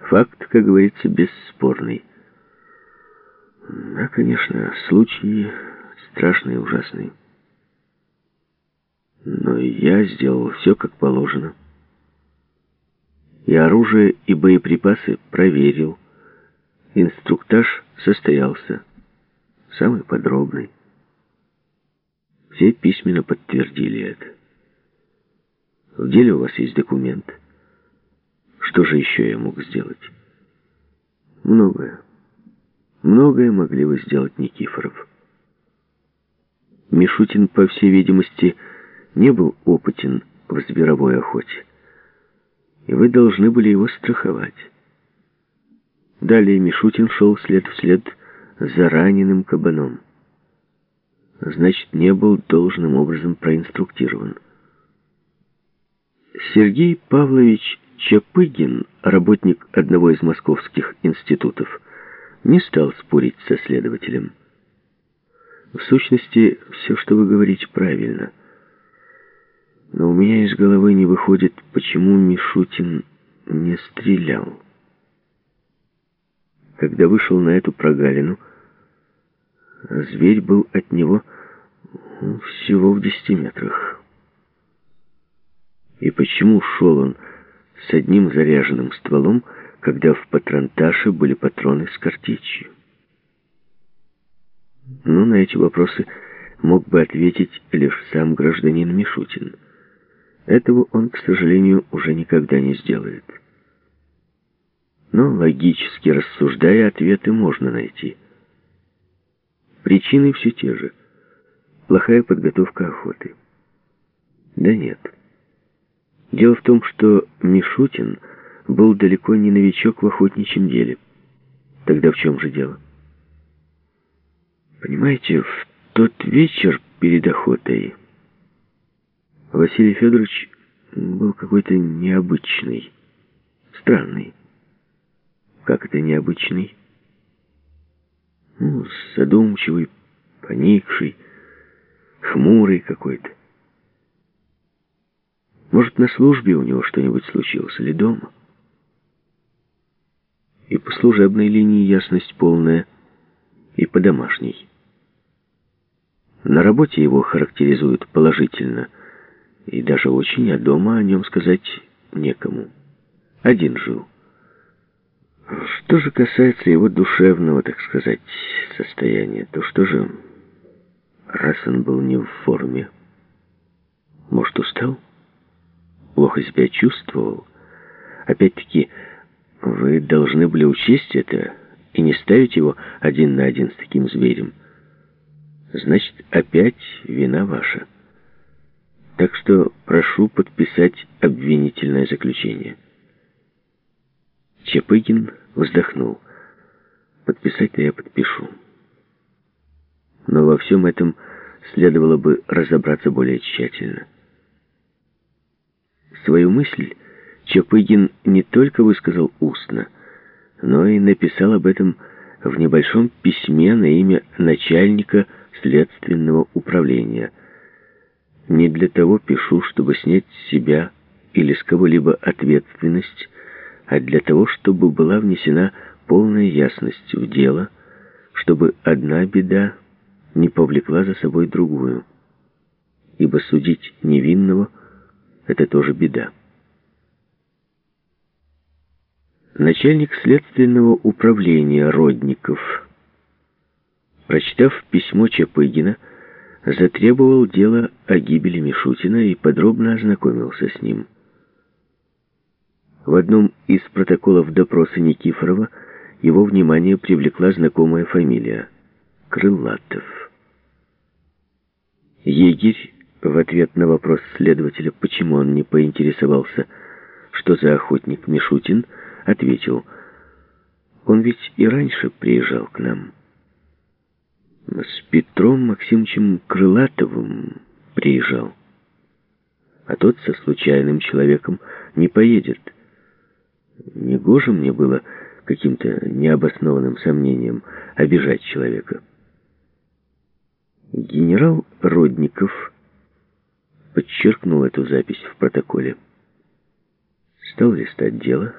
Факт, как говорится, бесспорный. Да, конечно, случай страшный и ужасный. Но я сделал все как положено. И оружие, и боеприпасы проверил. Инструктаж состоялся. Самый подробный. Все письменно подтвердили это. В деле у вас есть документ. Что же еще я мог сделать? Многое. Многое могли бы сделать Никифоров. Мишутин, по всей видимости, не был опытен в зверовой охоте. И вы должны были его страховать. Далее Мишутин шел след в след за раненым кабаном. Значит, не был должным образом проинструктирован. Сергей Павлович Чапыгин, работник одного из московских институтов, не стал спорить со следователем. В сущности, все, что вы говорите, правильно. Но у меня из головы не выходит, почему Мишутин не стрелял. Когда вышел на эту прогалину, зверь был от него всего в десяти метрах. И почему шел он с одним заряженным стволом, когда в патронташе были патроны с картечью? Ну, на эти вопросы мог бы ответить лишь сам гражданин Мишутин. Этого он, к сожалению, уже никогда не сделает. Но логически рассуждая, ответы можно найти. Причины все те же. Плохая подготовка охоты. Да нет. Дело в том, что Мишутин был далеко не новичок в охотничьем деле. Тогда в чем же дело? Понимаете, в тот вечер перед охотой Василий Федорович был какой-то необычный, странный. Как это необычный? Ну, задумчивый, поникший, хмурый какой-то. Может, на службе у него что-нибудь случилось или дома? И по служебной линии ясность полная, и по домашней. На работе его характеризуют положительно, и даже очень, а дома о нем сказать некому. Один жил. Что же касается его душевного, так сказать, состояния, то что же, раз он был не в форме, может, устал? Плохо себя чувствовал? Опять-таки, вы должны были учесть это и не ставить его один на один с таким зверем. Значит, опять вина ваша. Так что прошу подписать обвинительное заключение. Чапыгин вздохнул. Подписать-то я подпишу. Но во всем этом следовало бы разобраться более тщательно. Свою мысль Чапыгин не только высказал устно, но и написал об этом в небольшом письме на имя начальника следственного управления. Не для того пишу, чтобы снять с себя или с кого-либо ответственность, а для того, чтобы была внесена полная ясность в дело, чтобы одна беда не повлекла за собой другую. Ибо судить невинного — это тоже беда. Начальник следственного управления Родников, прочитав письмо Чапыгина, затребовал дело о гибели Мишутина и подробно ознакомился с ним. В одном из протоколов допроса Никифорова его внимание привлекла знакомая фамилия — Крылатов. Егерь в ответ на вопрос следователя, почему он не поинтересовался, что за охотник Мишутин, ответил, он ведь и раньше приезжал к нам. С Петром Максимовичем Крылатовым приезжал. А тот со случайным человеком не поедет. Негоже мне было каким-то необоснованным сомнением обижать человека. Генерал Родников подчеркнул эту запись в протоколе. Стал листать дело,